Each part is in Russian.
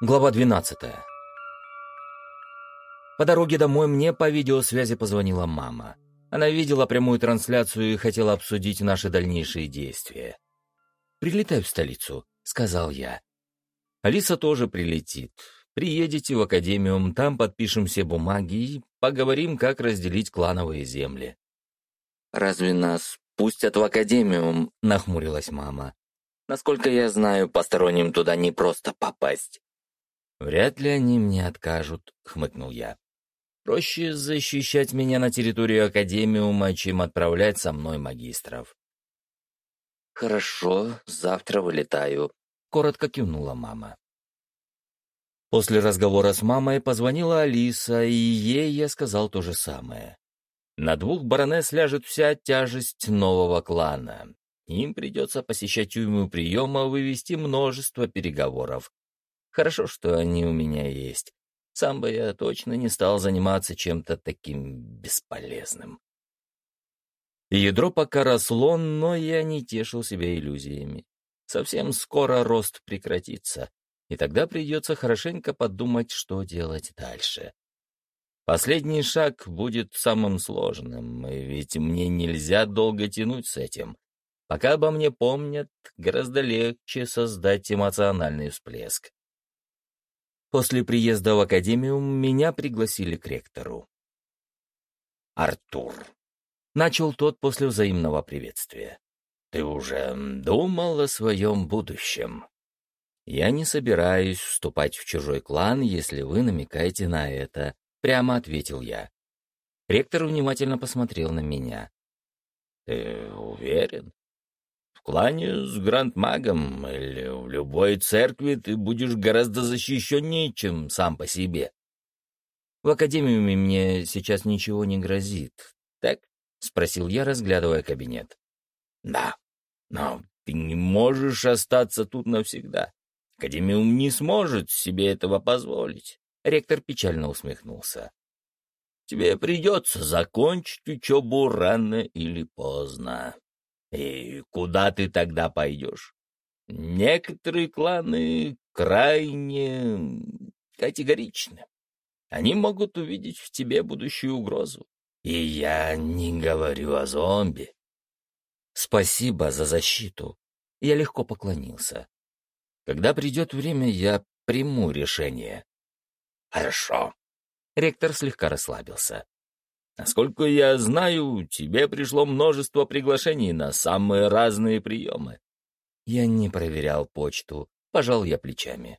Глава 12. По дороге домой мне по видеосвязи позвонила мама. Она видела прямую трансляцию и хотела обсудить наши дальнейшие действия. «Прилетай в столицу», — сказал я. Алиса тоже прилетит. Приедете в академиум, там подпишем все бумаги и поговорим, как разделить клановые земли. «Разве нас пустят в академиум?» — нахмурилась мама. «Насколько я знаю, посторонним туда не просто попасть». «Вряд ли они мне откажут», — хмыкнул я. «Проще защищать меня на территории Академиума, чем отправлять со мной магистров». «Хорошо, завтра вылетаю», — коротко кивнула мама. После разговора с мамой позвонила Алиса, и ей я сказал то же самое. На двух баронесс ляжет вся тяжесть нового клана. Им придется посещать уйму приема, вывести множество переговоров, Хорошо, что они у меня есть. Сам бы я точно не стал заниматься чем-то таким бесполезным. Ядро пока росло, но я не тешил себя иллюзиями. Совсем скоро рост прекратится, и тогда придется хорошенько подумать, что делать дальше. Последний шаг будет самым сложным, ведь мне нельзя долго тянуть с этим. Пока обо мне помнят, гораздо легче создать эмоциональный всплеск. После приезда в академию меня пригласили к ректору. «Артур», — начал тот после взаимного приветствия, — «ты уже думал о своем будущем?» «Я не собираюсь вступать в чужой клан, если вы намекаете на это», — прямо ответил я. Ректор внимательно посмотрел на меня. «Ты уверен?» Клане с грандмагом или в любой церкви ты будешь гораздо защищеннее, чем сам по себе. В академиуме мне сейчас ничего не грозит, так? — спросил я, разглядывая кабинет. Да, но ты не можешь остаться тут навсегда. Академиум не сможет себе этого позволить. Ректор печально усмехнулся. Тебе придется закончить учебу рано или поздно. И куда ты тогда пойдешь? Некоторые кланы крайне категоричны. Они могут увидеть в тебе будущую угрозу. И я не говорю о зомби. Спасибо за защиту. Я легко поклонился. Когда придет время, я приму решение. Хорошо. Ректор слегка расслабился. Насколько я знаю, тебе пришло множество приглашений на самые разные приемы. Я не проверял почту, пожал я плечами.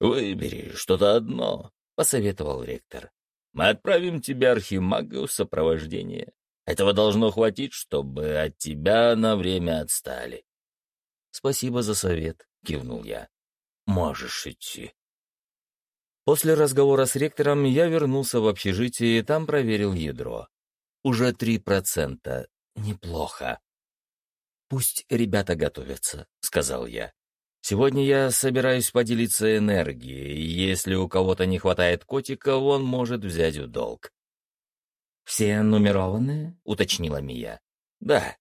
«Выбери что-то одно», — посоветовал ректор. «Мы отправим тебя архимага в сопровождение. Этого должно хватить, чтобы от тебя на время отстали». «Спасибо за совет», — кивнул я. «Можешь идти». После разговора с ректором я вернулся в общежитие и там проверил ядро. Уже три процента. Неплохо. «Пусть ребята готовятся», — сказал я. «Сегодня я собираюсь поделиться энергией. Если у кого-то не хватает котика, он может взять в долг». «Все нумерованные?» — уточнила Мия. «Да».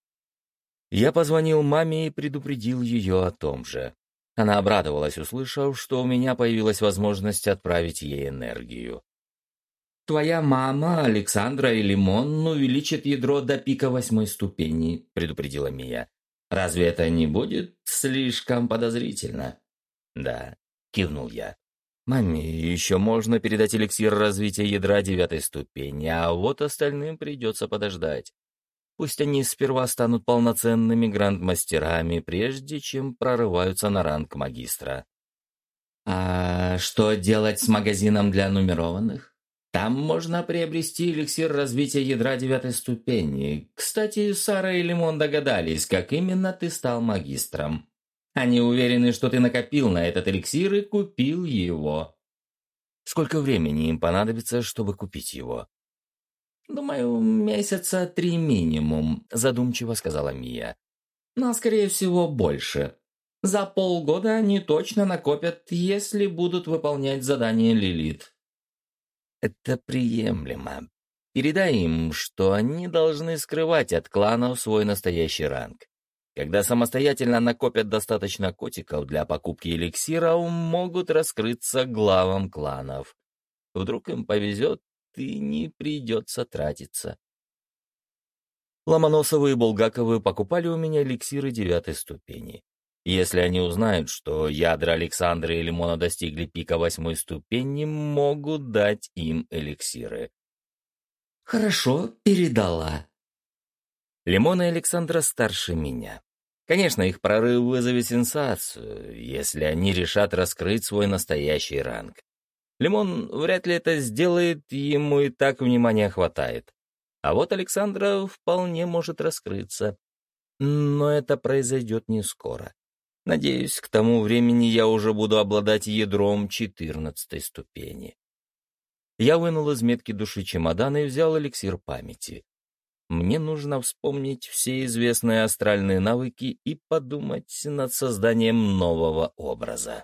Я позвонил маме и предупредил ее о том же. Она обрадовалась, услышав, что у меня появилась возможность отправить ей энергию. «Твоя мама, Александра и Лимон увеличат ядро до пика восьмой ступени», — предупредила Мия. «Разве это не будет слишком подозрительно?» «Да», — кивнул я. «Маме еще можно передать эликсир развития ядра девятой ступени, а вот остальным придется подождать. Пусть они сперва станут полноценными грандмастерами, прежде чем прорываются на ранг магистра. А что делать с магазином для нумерованных? Там можно приобрести эликсир развития ядра девятой ступени. Кстати, Сара и Лимон догадались, как именно ты стал магистром. Они уверены, что ты накопил на этот эликсир и купил его. Сколько времени им понадобится, чтобы купить его? «Думаю, месяца три минимум», — задумчиво сказала Мия. «Но, скорее всего, больше. За полгода они точно накопят, если будут выполнять задание Лилит». «Это приемлемо. Передай им, что они должны скрывать от кланов свой настоящий ранг. Когда самостоятельно накопят достаточно котиков для покупки эликсира, могут раскрыться главам кланов. Вдруг им повезет, и не придется тратиться. Ломоносовы и Булгаковы покупали у меня эликсиры девятой ступени. Если они узнают, что ядра Александра и Лимона достигли пика восьмой ступени, могут дать им эликсиры. «Хорошо, передала». Лимон и Александра старше меня. Конечно, их прорыв вызовет сенсацию, если они решат раскрыть свой настоящий ранг. Лимон вряд ли это сделает, ему и так внимания хватает. А вот Александра вполне может раскрыться. Но это произойдет не скоро. Надеюсь, к тому времени я уже буду обладать ядром четырнадцатой ступени. Я вынул из метки души чемодан и взял эликсир памяти. Мне нужно вспомнить все известные астральные навыки и подумать над созданием нового образа.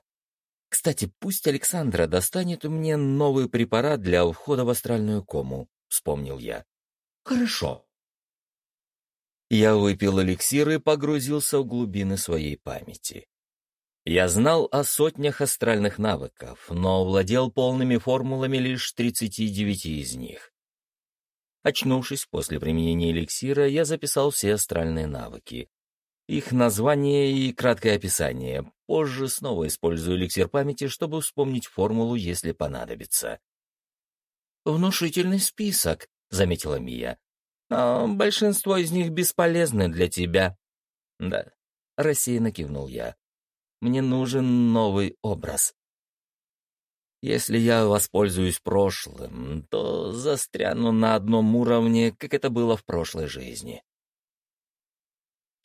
Кстати, пусть Александра достанет мне новый препарат для входа в астральную кому, вспомнил я. Хорошо. Я выпил эликсир и погрузился в глубины своей памяти. Я знал о сотнях астральных навыков, но владел полными формулами лишь 39 из них. Очнувшись после применения эликсира, я записал все астральные навыки. Их название и краткое описание. Позже снова использую эликсир памяти, чтобы вспомнить формулу, если понадобится. «Внушительный список», — заметила Мия. «Но большинство из них бесполезны для тебя». «Да», — рассеянно кивнул я. «Мне нужен новый образ». Если я воспользуюсь прошлым, то застряну на одном уровне, как это было в прошлой жизни.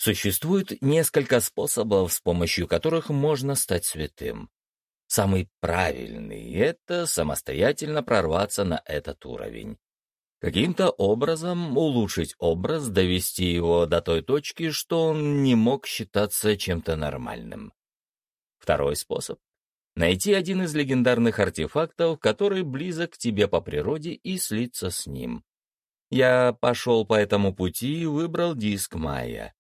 Существует несколько способов, с помощью которых можно стать святым. Самый правильный — это самостоятельно прорваться на этот уровень. Каким-то образом улучшить образ, довести его до той точки, что он не мог считаться чем-то нормальным. Второй способ — найти один из легендарных артефактов, который близок к тебе по природе, и слиться с ним. Я пошел по этому пути и выбрал диск Майя.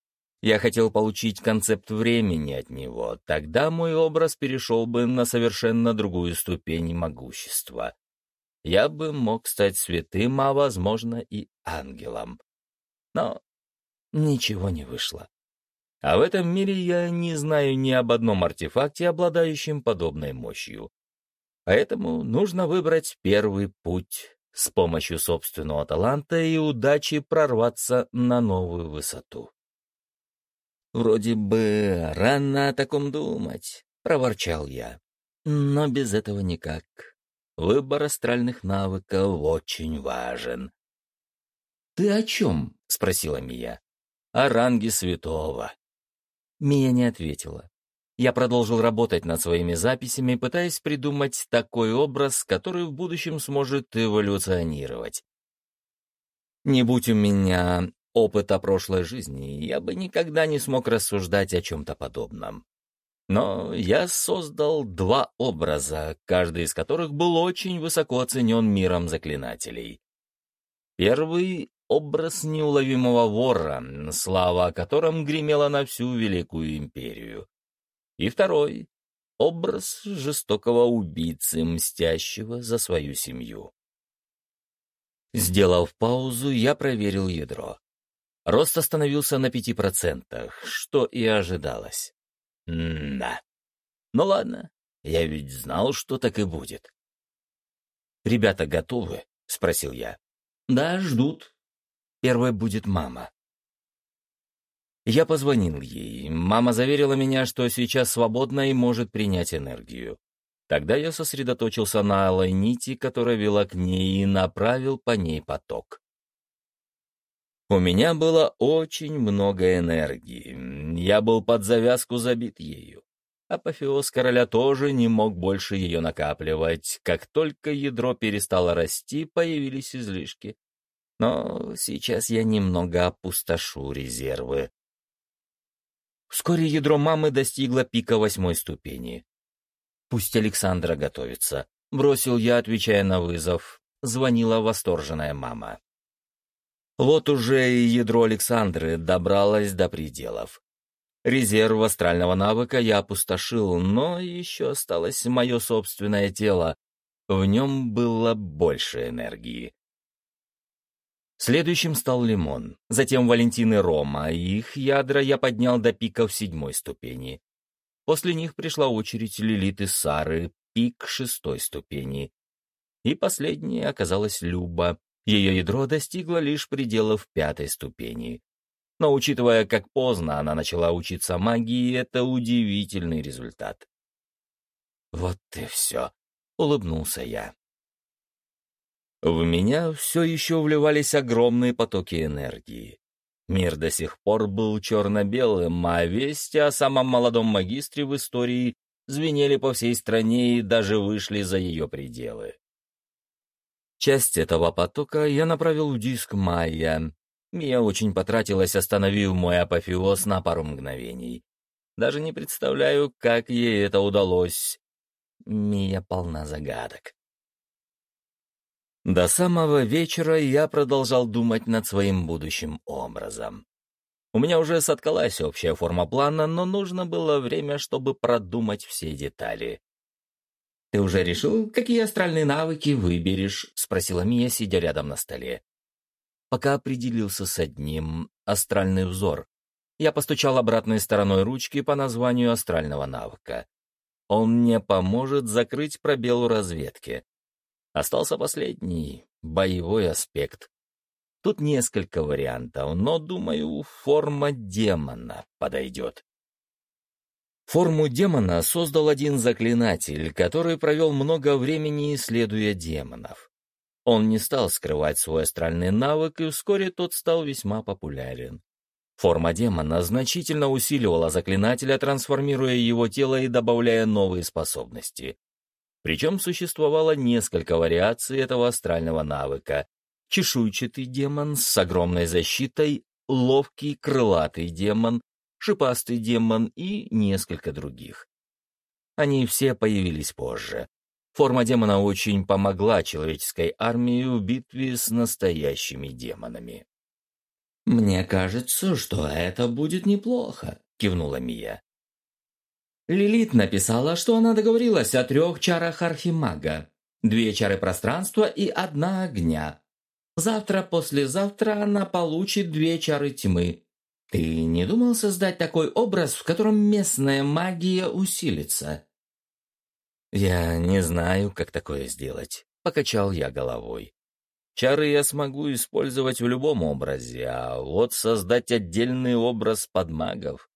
Я хотел получить концепт времени от него, тогда мой образ перешел бы на совершенно другую ступень могущества. Я бы мог стать святым, а, возможно, и ангелом. Но ничего не вышло. А в этом мире я не знаю ни об одном артефакте, обладающем подобной мощью. Поэтому нужно выбрать первый путь с помощью собственного таланта и удачи прорваться на новую высоту. «Вроде бы рано о таком думать», — проворчал я. «Но без этого никак. Выбор астральных навыков очень важен». «Ты о чем?» — спросила Мия. «О ранге святого». Мия не ответила. Я продолжил работать над своими записями, пытаясь придумать такой образ, который в будущем сможет эволюционировать. Не будь у меня опыта прошлой жизни, я бы никогда не смог рассуждать о чем-то подобном. Но я создал два образа, каждый из которых был очень высоко оценен миром заклинателей. Первый — образ неуловимого вора, слава о котором гремела на всю Великую Империю. И второй — образ жестокого убийцы, мстящего за свою семью. Сделав паузу, я проверил ядро. Рост остановился на пяти процентах, что и ожидалось. М-да. Ну ладно, я ведь знал, что так и будет. «Ребята готовы?» — спросил я. «Да, ждут. Первой будет мама». Я позвонил ей. Мама заверила меня, что сейчас свободна и может принять энергию. Тогда я сосредоточился на алой нити, которая вела к ней, и направил по ней поток. У меня было очень много энергии. Я был под завязку забит ею. Апофеоз короля тоже не мог больше ее накапливать. Как только ядро перестало расти, появились излишки. Но сейчас я немного опустошу резервы. Вскоре ядро мамы достигло пика восьмой ступени. «Пусть Александра готовится», — бросил я, отвечая на вызов. Звонила восторженная мама. Вот уже и ядро Александры добралось до пределов. Резерв астрального навыка я опустошил, но еще осталось мое собственное тело. В нем было больше энергии. Следующим стал Лимон, затем Валентин и Рома, их ядра я поднял до пика в седьмой ступени. После них пришла очередь Лилит и Сары, пик шестой ступени. И последней оказалась Люба. Ее ядро достигло лишь пределов пятой ступени. Но учитывая, как поздно она начала учиться магии, это удивительный результат. «Вот и все», — улыбнулся я. В меня все еще вливались огромные потоки энергии. Мир до сих пор был черно-белым, а вести о самом молодом магистре в истории звенели по всей стране и даже вышли за ее пределы. Часть этого потока я направил в диск Майя. Мия очень потратилась, остановив мой апофеоз на пару мгновений. Даже не представляю, как ей это удалось. Мия полна загадок. До самого вечера я продолжал думать над своим будущим образом. У меня уже соткалась общая форма плана, но нужно было время, чтобы продумать все детали. «Ты уже решил, какие астральные навыки выберешь?» — спросила Мия, сидя рядом на столе. Пока определился с одним — астральный взор. Я постучал обратной стороной ручки по названию астрального навыка. Он мне поможет закрыть пробел разведки. Остался последний, боевой аспект. Тут несколько вариантов, но, думаю, форма демона подойдет. Форму демона создал один заклинатель, который провел много времени, исследуя демонов. Он не стал скрывать свой астральный навык, и вскоре тот стал весьма популярен. Форма демона значительно усиливала заклинателя, трансформируя его тело и добавляя новые способности. Причем существовало несколько вариаций этого астрального навыка. Чешуйчатый демон с огромной защитой, ловкий крылатый демон, шипастый демон и несколько других. Они все появились позже. Форма демона очень помогла человеческой армии в битве с настоящими демонами. «Мне кажется, что это будет неплохо», — кивнула Мия. Лилит написала, что она договорилась о трех чарах архимага. Две чары пространства и одна огня. Завтра-послезавтра она получит две чары тьмы. Ты не думал создать такой образ, в котором местная магия усилится? Я не знаю, как такое сделать. Покачал я головой. Чары я смогу использовать в любом образе, а вот создать отдельный образ под магов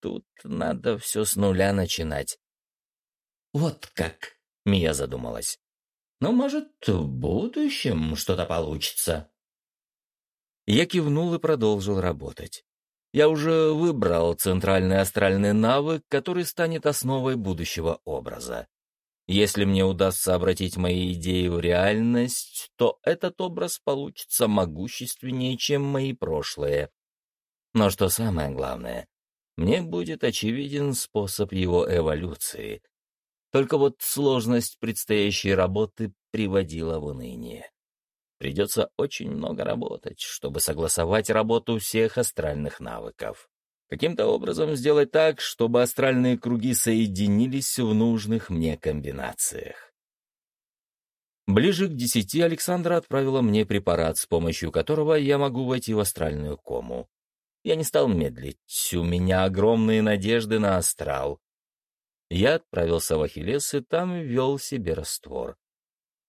Тут надо все с нуля начинать. Вот как, Мия задумалась. Ну, может, в будущем что-то получится. Я кивнул и продолжил работать. Я уже выбрал центральный астральный навык, который станет основой будущего образа. Если мне удастся обратить мои идеи в реальность, то этот образ получится могущественнее, чем мои прошлые. Но что самое главное, мне будет очевиден способ его эволюции. Только вот сложность предстоящей работы приводила в уныние. Придется очень много работать, чтобы согласовать работу всех астральных навыков. Каким-то образом сделать так, чтобы астральные круги соединились в нужных мне комбинациях. Ближе к десяти Александра отправила мне препарат, с помощью которого я могу войти в астральную кому. Я не стал медлить, у меня огромные надежды на астрал. Я отправился в Ахиллес и там ввел себе раствор.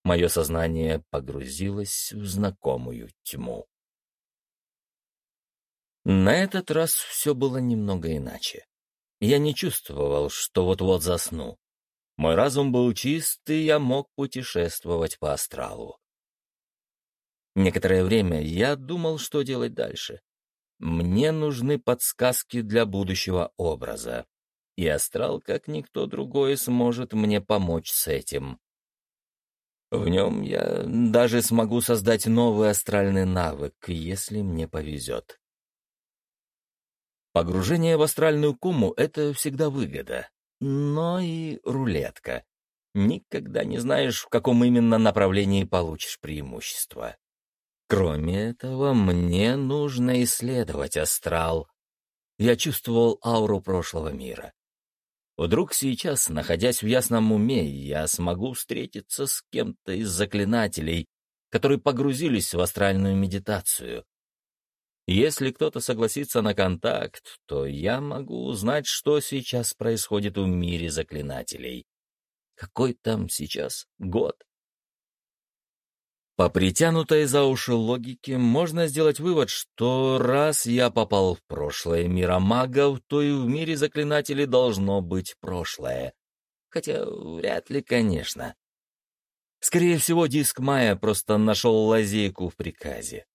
Мое сознание погрузилось в знакомую тьму. На этот раз все было немного иначе. Я не чувствовал, что вот-вот засну. Мой разум был чист, и я мог путешествовать по астралу. Некоторое время я думал, что делать дальше. Мне нужны подсказки для будущего образа. И астрал, как никто другой, сможет мне помочь с этим. В нем я даже смогу создать новый астральный навык, если мне повезет. Погружение в астральную кому — это всегда выгода, но и рулетка. Никогда не знаешь, в каком именно направлении получишь преимущество. Кроме этого, мне нужно исследовать астрал. я чувствовал ауру прошлого мира. Вдруг сейчас, находясь в ясном уме, я смогу встретиться с кем-то из заклинателей, которые погрузились в астральную медитацию. Если кто-то согласится на контакт, то я могу узнать, что сейчас происходит в мире заклинателей. Какой там сейчас год? По притянутой за уши логике можно сделать вывод, что раз я попал в прошлое мира магов, то и в мире заклинателей должно быть прошлое. Хотя вряд ли, конечно. Скорее всего, диск Майя просто нашел лазейку в приказе.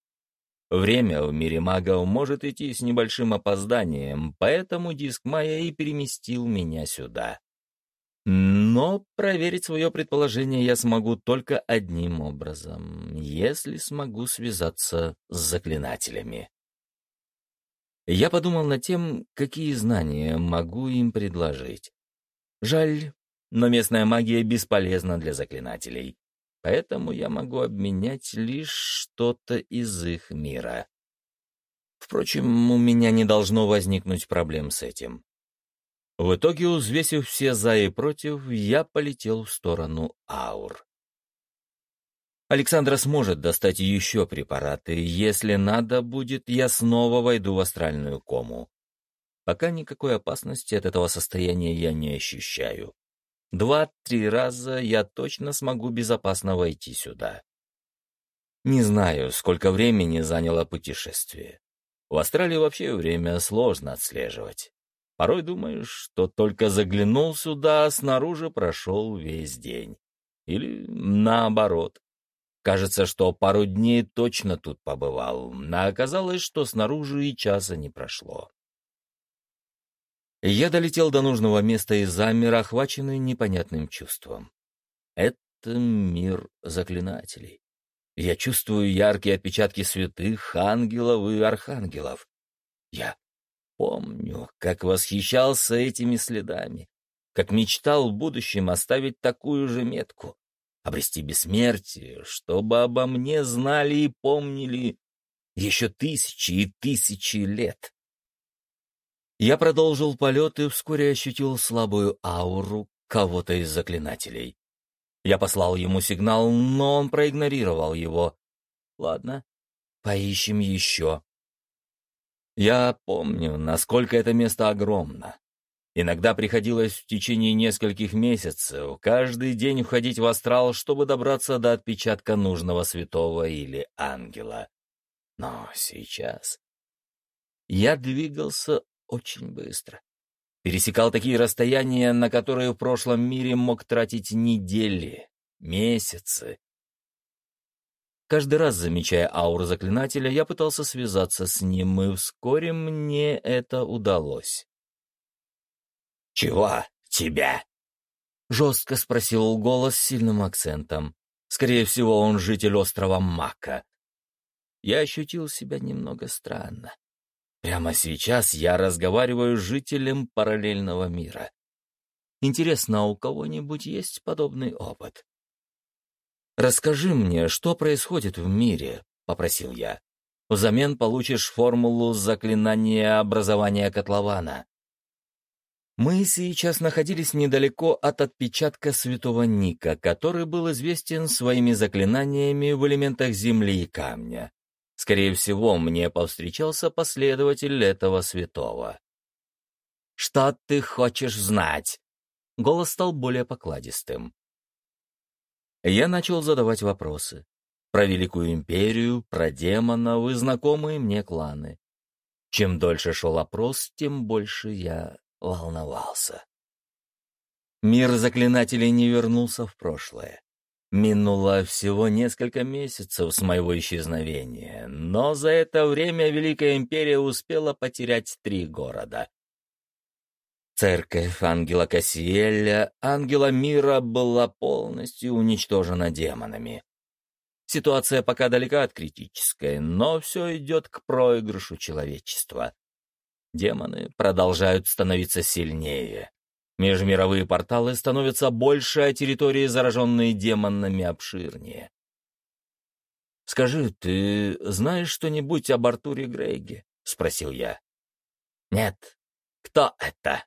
Время в мире магов может идти с небольшим опозданием, поэтому диск Майя и переместил меня сюда. Но проверить свое предположение я смогу только одним образом, если смогу связаться с заклинателями. Я подумал над тем, какие знания могу им предложить. Жаль, но местная магия бесполезна для заклинателей, поэтому я могу обменять лишь что-то из их мира. Впрочем, у меня не должно возникнуть проблем с этим. В итоге, взвесив все «за» и «против», я полетел в сторону аур. Александра сможет достать еще препараты. Если надо будет, я снова войду в астральную кому. Пока никакой опасности от этого состояния я не ощущаю. Два-три раза я точно смогу безопасно войти сюда. Не знаю, сколько времени заняло путешествие. В Австралии вообще время сложно отслеживать. Порой думаешь, что только заглянул сюда, а снаружи прошел весь день. Или наоборот. Кажется, что пару дней точно тут побывал, а оказалось, что снаружи и часа не прошло. Я долетел до нужного места и замер, охваченный непонятным чувством. Это мир заклинателей. Я чувствую яркие отпечатки святых, ангелов и архангелов. Я Помню, как восхищался этими следами, как мечтал в будущем оставить такую же метку, обрести бессмертие, чтобы обо мне знали и помнили еще тысячи и тысячи лет. Я продолжил полет и вскоре ощутил слабую ауру кого-то из заклинателей. Я послал ему сигнал, но он проигнорировал его. Ладно, поищем еще. Я помню, насколько это место огромно. Иногда приходилось в течение нескольких месяцев каждый день входить в астрал, чтобы добраться до отпечатка нужного святого или ангела. Но сейчас я двигался очень быстро. Пересекал такие расстояния, на которые в прошлом мире мог тратить недели, месяцы. Каждый раз, замечая ауру заклинателя, я пытался связаться с ним, и вскоре мне это удалось. «Чего тебя?» — жестко спросил голос с сильным акцентом. Скорее всего, он житель острова Мака. Я ощутил себя немного странно. Прямо сейчас я разговариваю с жителем параллельного мира. Интересно, у кого-нибудь есть подобный опыт? «Расскажи мне, что происходит в мире», — попросил я. «Взамен получишь формулу заклинания образования котлована». Мы сейчас находились недалеко от отпечатка святого Ника, который был известен своими заклинаниями в элементах земли и камня. Скорее всего, мне повстречался последователь этого святого. «Что ты хочешь знать?» Голос стал более покладистым. Я начал задавать вопросы. Про Великую Империю, про демонов и знакомые мне кланы. Чем дольше шел опрос, тем больше я волновался. Мир заклинателей не вернулся в прошлое. Минуло всего несколько месяцев с моего исчезновения, но за это время Великая Империя успела потерять три города Церковь ангела Кассиэля, ангела мира, была полностью уничтожена демонами. Ситуация пока далека от критической, но все идет к проигрышу человечества. Демоны продолжают становиться сильнее. Межмировые порталы становятся больше, а территории, зараженные демонами, обширнее. «Скажи, ты знаешь что-нибудь об Артуре Грейге?» — спросил я. Нет. Кто это?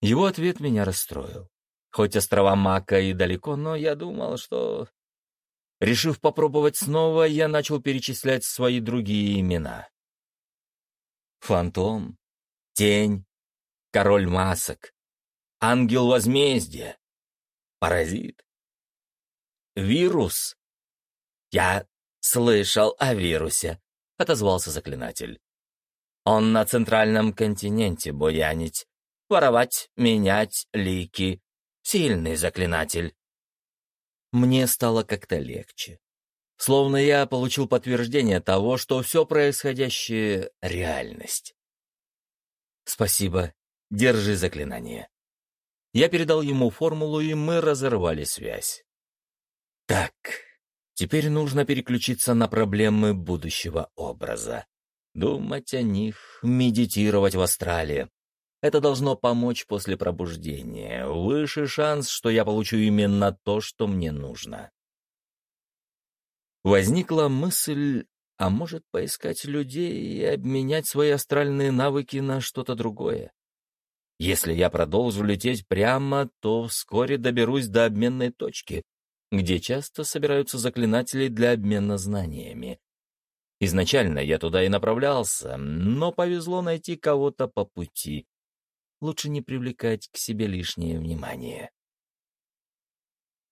Его ответ меня расстроил. Хоть острова Мака и далеко, но я думал, что... Решив попробовать снова, я начал перечислять свои другие имена. Фантом, Тень, Король Масок, Ангел Возмездия, Паразит, Вирус. Я слышал о вирусе, — отозвался заклинатель. Он на центральном континенте буянить, воровать, менять лики. Сильный заклинатель. Мне стало как-то легче. Словно я получил подтверждение того, что все происходящее — реальность. Спасибо. Держи заклинание. Я передал ему формулу, и мы разорвали связь. Так, теперь нужно переключиться на проблемы будущего образа. Думать о них, медитировать в астрале. Это должно помочь после пробуждения. Выше шанс, что я получу именно то, что мне нужно. Возникла мысль, а может поискать людей и обменять свои астральные навыки на что-то другое. Если я продолжу лететь прямо, то вскоре доберусь до обменной точки, где часто собираются заклинатели для обмена знаниями. Изначально я туда и направлялся, но повезло найти кого-то по пути. Лучше не привлекать к себе лишнее внимание.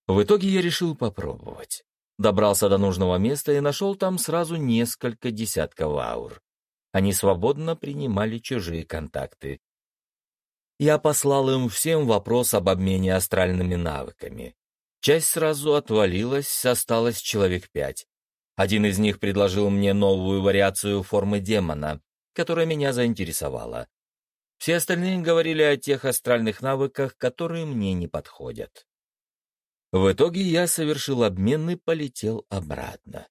В итоге я решил попробовать. Добрался до нужного места и нашел там сразу несколько десятков аур. Они свободно принимали чужие контакты. Я послал им всем вопрос об обмене астральными навыками. Часть сразу отвалилась, осталось человек пять. Один из них предложил мне новую вариацию формы демона, которая меня заинтересовала. Все остальные говорили о тех астральных навыках, которые мне не подходят. В итоге я совершил обмен и полетел обратно.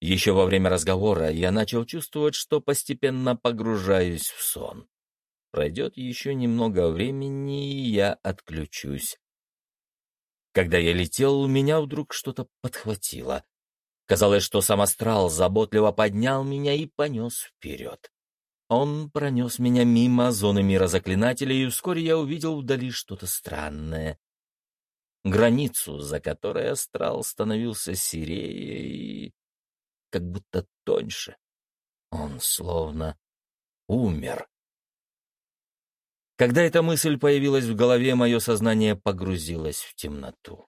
Еще во время разговора я начал чувствовать, что постепенно погружаюсь в сон. Пройдет еще немного времени, и я отключусь. Когда я летел, меня вдруг что-то подхватило. Казалось, что сам астрал заботливо поднял меня и понес вперед. Он пронес меня мимо зоны мира заклинателей, и вскоре я увидел вдали что-то странное. Границу, за которой астрал становился серее и как будто тоньше. Он словно умер. Когда эта мысль появилась в голове, мое сознание погрузилось в темноту.